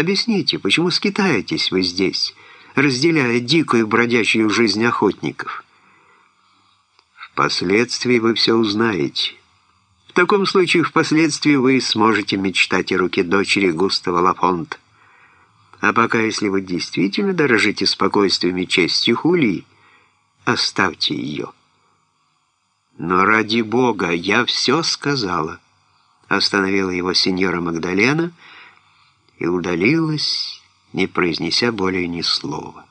Объясните, почему скитаетесь вы здесь, разделяя дикую бродячую жизнь охотников? Впоследствии вы все узнаете. В таком случае впоследствии вы сможете мечтать о руке дочери Густава Лафонта. А пока, если вы действительно дорожите спокойствием и честью Хулии, оставьте ее. Но ради Бога, я все сказала. Остановила его сеньора Магдалена и удалилась, не произнеся более ни слова.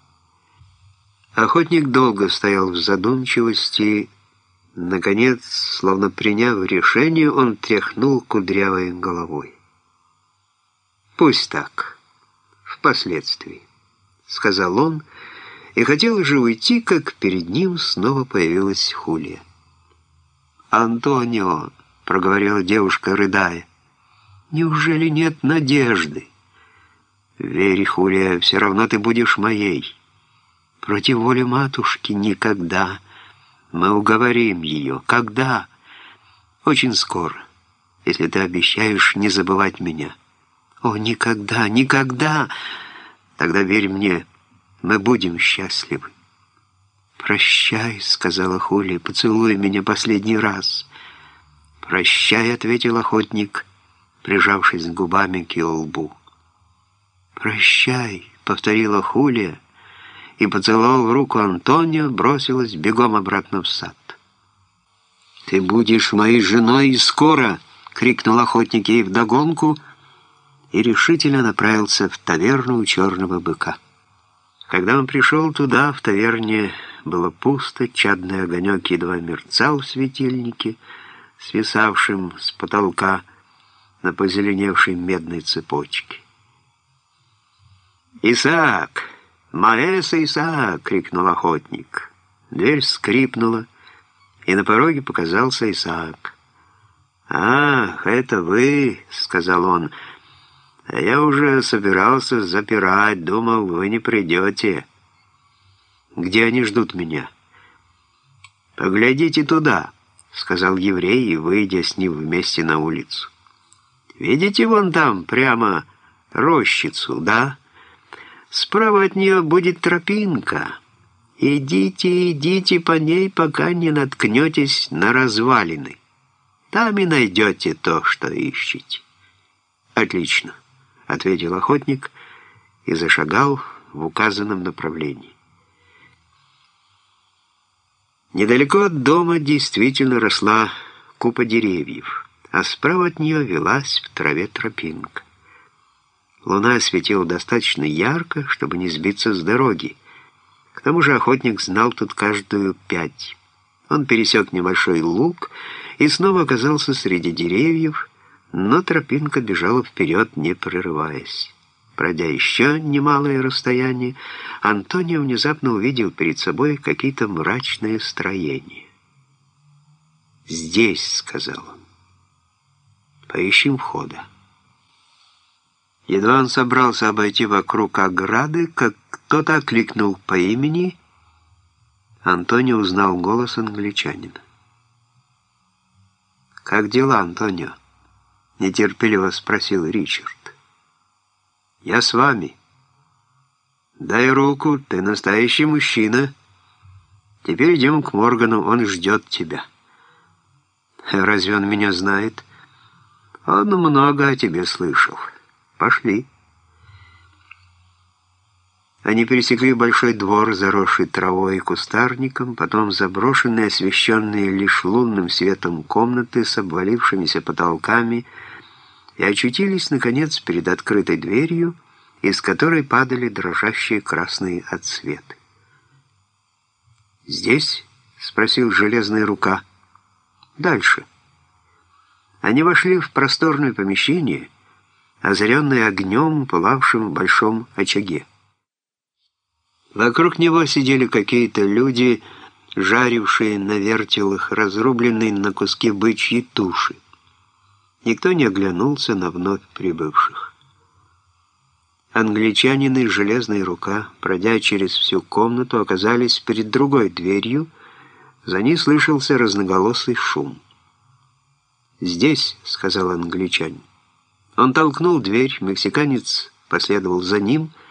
Охотник долго стоял в задумчивости. Наконец, словно приняв решение, он тряхнул кудрявой головой. «Пусть так, впоследствии», — сказал он, и хотел уже уйти, как перед ним снова появилась Хулия. «Антонио», — проговорила девушка, рыдая, — «неужели нет надежды?» «Верь, Хулия, все равно ты будешь моей. Против воли матушки никогда. Мы уговорим ее. Когда? Очень скоро, если ты обещаешь не забывать меня». «О, никогда, никогда!» «Тогда верь мне, мы будем счастливы». «Прощай», — сказала Хули, — «поцелуй меня последний раз». «Прощай», — ответил охотник, прижавшись губами к его лбу. «Прощай», — повторила Хулия, и, поцеловав руку Антонио, бросилась бегом обратно в сад. «Ты будешь моей женой скоро!» — крикнул охотник ей вдогонку и решительно направился в таверну у черного быка. Когда он пришел туда, в таверне было пусто, чадный огонек едва мерцал в светильнике, свисавшем с потолка на позеленевшей медной цепочке. «Исаак! Маэса Исаак!» — крикнул охотник. Дверь скрипнула, и на пороге показался Исаак. «Ах, это вы!» — сказал он. «А я уже собирался запирать, думал, вы не придете» где они ждут меня. «Поглядите туда», — сказал еврей, выйдя с ним вместе на улицу. «Видите вон там, прямо рощицу, да? Справа от нее будет тропинка. Идите, идите по ней, пока не наткнетесь на развалины. Там и найдете то, что ищете». «Отлично», — ответил охотник и зашагал в указанном направлении. Недалеко от дома действительно росла купа деревьев, а справа от нее велась в траве тропинка. Луна светила достаточно ярко, чтобы не сбиться с дороги. К тому же охотник знал тут каждую пять. Он пересек небольшой луг и снова оказался среди деревьев, но тропинка бежала вперед, не прерываясь. Пройдя еще немалое расстояние, Антонио внезапно увидел перед собой какие-то мрачные строения. «Здесь», — сказал он, — «поищем входа». Едва он собрался обойти вокруг ограды, как кто-то окликнул по имени, Антонио узнал голос англичанина. «Как дела, Антонио?» — нетерпеливо спросил Ричард. Я с вами. Дай руку, ты настоящий мужчина. Теперь идем к Моргану, он ждет тебя. Разве он меня знает? Он много о тебе слышал. Пошли. Они пересекли большой двор, заросший травой и кустарником, потом заброшенные, освещенные лишь лунным светом комнаты с обвалившимися потолками, и очутились, наконец, перед открытой дверью, из которой падали дрожащие красные отсветы. «Здесь?» — спросил железная рука. «Дальше». Они вошли в просторное помещение, озаренное огнем, пылавшим в большом очаге. Вокруг него сидели какие-то люди, жарившие на вертелах разрубленные на куски бычьи туши. Никто не оглянулся на вновь прибывших. Англичанин и железная рука, пройдя через всю комнату, оказались перед другой дверью, за ней слышался разноголосый шум. «Здесь», — сказал англичанин. Он толкнул дверь, мексиканец последовал за ним, —